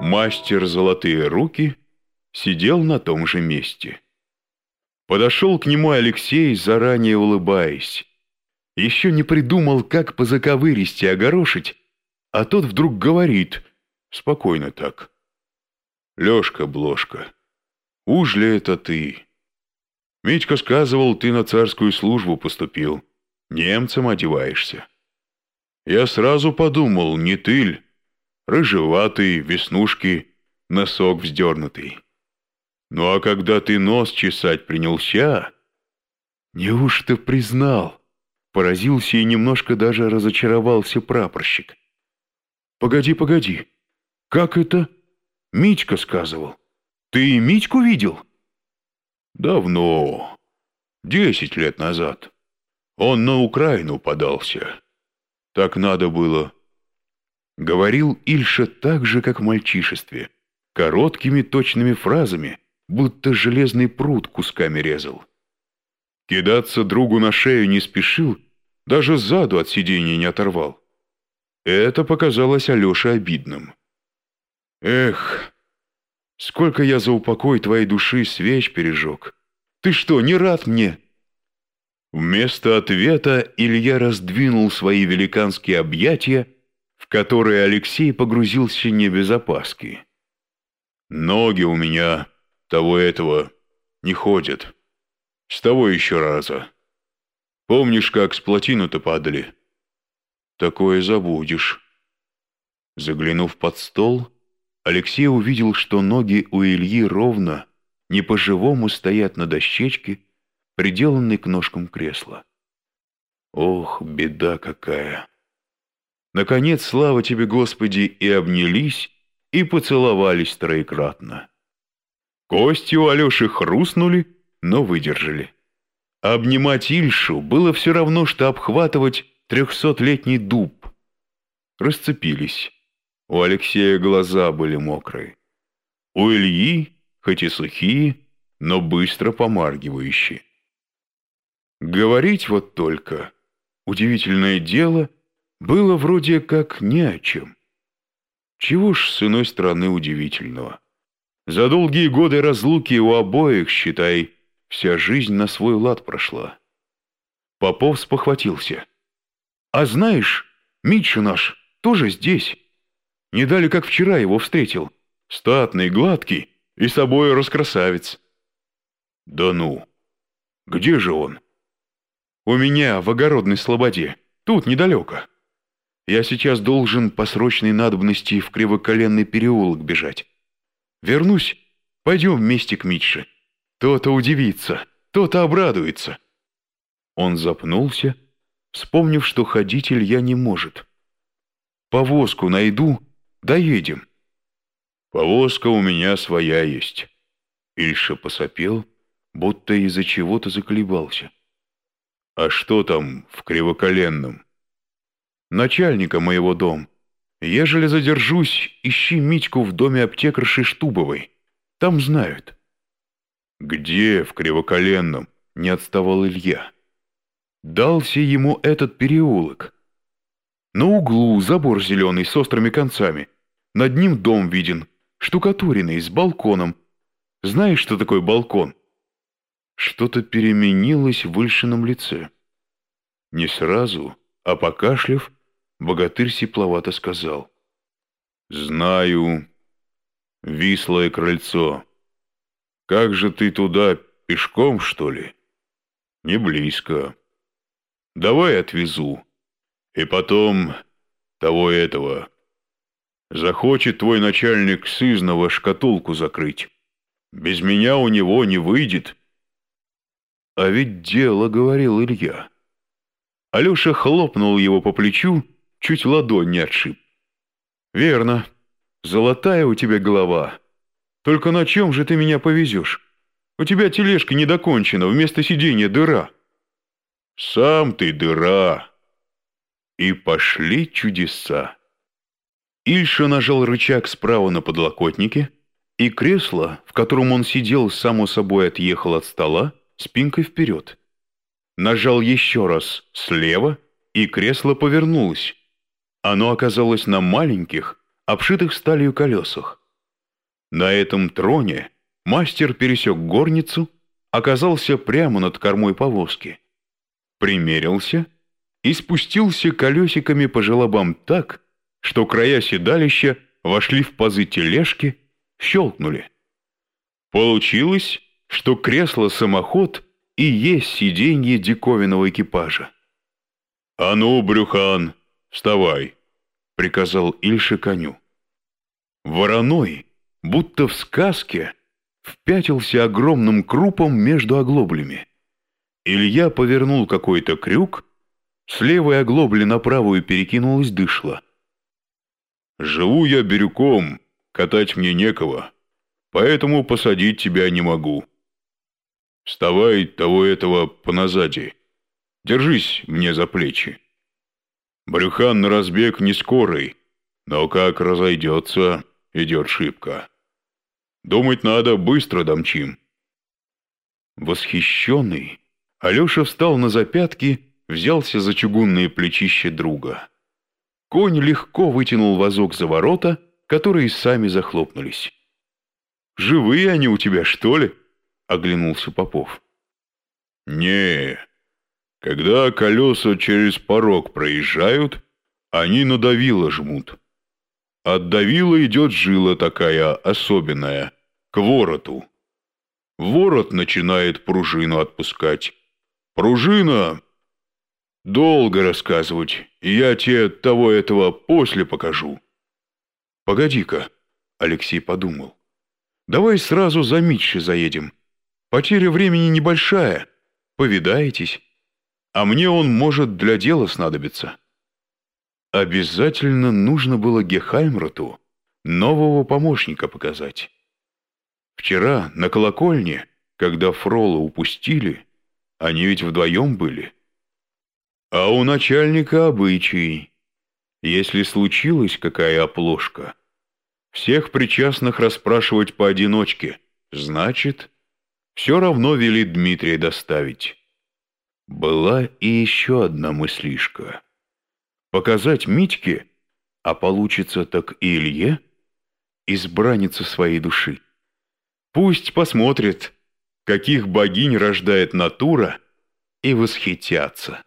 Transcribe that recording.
Мастер «Золотые руки» сидел на том же месте. Подошел к нему Алексей, заранее улыбаясь. Еще не придумал, как по заковыристи огорошить, а тот вдруг говорит, спокойно так. «Лешка, Блошка, уж ли это ты?» Митька сказывал, ты на царскую службу поступил, немцам одеваешься. Я сразу подумал, не тыль, рыжеватый, веснушки, носок вздернутый. Ну а когда ты нос чесать принялся... Неужто признал? Поразился и немножко даже разочаровался прапорщик. Погоди, погоди. Как это? Митька сказывал. Ты и Митьку видел? Давно. Десять лет назад. Он на Украину подался. Так надо было. Говорил Ильша так же, как в мальчишестве. Короткими точными фразами, будто железный пруд кусками резал. Кидаться другу на шею не спешил, даже сзаду от сиденья не оторвал. Это показалось Алёше обидным. «Эх, сколько я за упокой твоей души свеч пережег! Ты что, не рад мне?» Вместо ответа Илья раздвинул свои великанские объятия, в которые Алексей погрузился не без опаски. «Ноги у меня того этого не ходят. С того еще раза. Помнишь, как с плотину-то падали? Такое забудешь». Заглянув под стол, Алексей увидел, что ноги у Ильи ровно, не по-живому стоят на дощечке, приделанной к ножкам кресла. Ох, беда какая! Наконец, слава тебе, Господи, и обнялись, и поцеловались троекратно. Кости у Алеши хрустнули, но выдержали. Обнимать Ильшу было все равно, что обхватывать трехсотлетний дуб. Расцепились. У Алексея глаза были мокрые. У Ильи, хоть и сухие, но быстро помаргивающие. Говорить вот только, удивительное дело, было вроде как ни о чем. Чего ж с иной стороны удивительного? За долгие годы разлуки у обоих, считай, вся жизнь на свой лад прошла. Попов спохватился. «А знаешь, Митша наш тоже здесь. Не дали, как вчера его встретил. Статный, гладкий и собой раскрасавец». «Да ну! Где же он?» «У меня в огородной слободе. Тут, недалеко. Я сейчас должен по срочной надобности в кривоколенный переулок бежать. Вернусь, пойдем вместе к Митше. То-то удивится, то-то обрадуется». Он запнулся, вспомнив, что ходить Илья не может. «Повозку найду, доедем». «Повозка у меня своя есть». Ильша посопел, будто из-за чего-то заколебался. «А что там в Кривоколенном?» «Начальника моего дом. Ежели задержусь, ищи Митьку в доме аптекарши Штубовой. Там знают». «Где в Кривоколенном?» — не отставал Илья. «Дался ему этот переулок. На углу забор зеленый с острыми концами. Над ним дом виден, штукатуренный, с балконом. Знаешь, что такое балкон?» Что-то переменилось в Ильшином лице. Не сразу, а покашлив, Богатырь сипловато сказал. «Знаю. Вислое крыльцо. Как же ты туда, пешком, что ли?» «Не близко. Давай отвезу. И потом того этого. Захочет твой начальник сызного шкатулку закрыть. Без меня у него не выйдет». «А ведь дело», — говорил Илья. Алеша хлопнул его по плечу, чуть ладонь не отшиб. «Верно. Золотая у тебя голова. Только на чем же ты меня повезешь? У тебя тележка недокончена, вместо сиденья дыра». «Сам ты дыра!» И пошли чудеса. Ильша нажал рычаг справа на подлокотнике, и кресло, в котором он сидел, само собой отъехал от стола, спинкой вперед. Нажал еще раз слева, и кресло повернулось, оно оказалось на маленьких, обшитых сталью колесах. На этом троне мастер пересек горницу, оказался прямо над кормой повозки, примерился и спустился колесиками по желобам так, что края седалища вошли в пазы тележки, щелкнули. Получилось, что кресло-самоход и есть сиденье диковинного экипажа. «А ну, Брюхан, вставай!» — приказал Ильше коню. Вороной, будто в сказке, впятился огромным крупом между оглоблями. Илья повернул какой-то крюк, с левой оглобли на правую перекинулась дышла. «Живу я бирюком, катать мне некого, поэтому посадить тебя не могу. Вставай того этого поназади, держись мне за плечи. Брюхан на разбег не скорый, но как разойдется, идет шибко. Думать надо, быстро домчим». Восхищенный, Алеша встал на запятки, взялся за чугунные плечища друга. Конь легко вытянул вазок за ворота, которые сами захлопнулись. «Живые они у тебя, что ли?» — оглянулся Попов. «Не, когда колеса через порог проезжают, они на давило жмут. От давила идет жила такая особенная, к вороту. Ворот начинает пружину отпускать. Пружина... Долго рассказывать, я тебе того этого после покажу. Погоди-ка, Алексей подумал. Давай сразу за Митши заедем. Потеря времени небольшая. Повидаетесь. А мне он может для дела снадобиться. Обязательно нужно было Гехаймроту нового помощника показать. Вчера на колокольне, когда Фрола упустили, они ведь вдвоем были. А у начальника обычай. Если случилась какая оплошка, всех причастных расспрашивать поодиночке, значит, все равно велит Дмитрия доставить. Была и еще одна мыслишка показать Митьке, а получится так и Илье, избранницу своей души. Пусть посмотрит, каких богинь рождает натура, и восхитятся.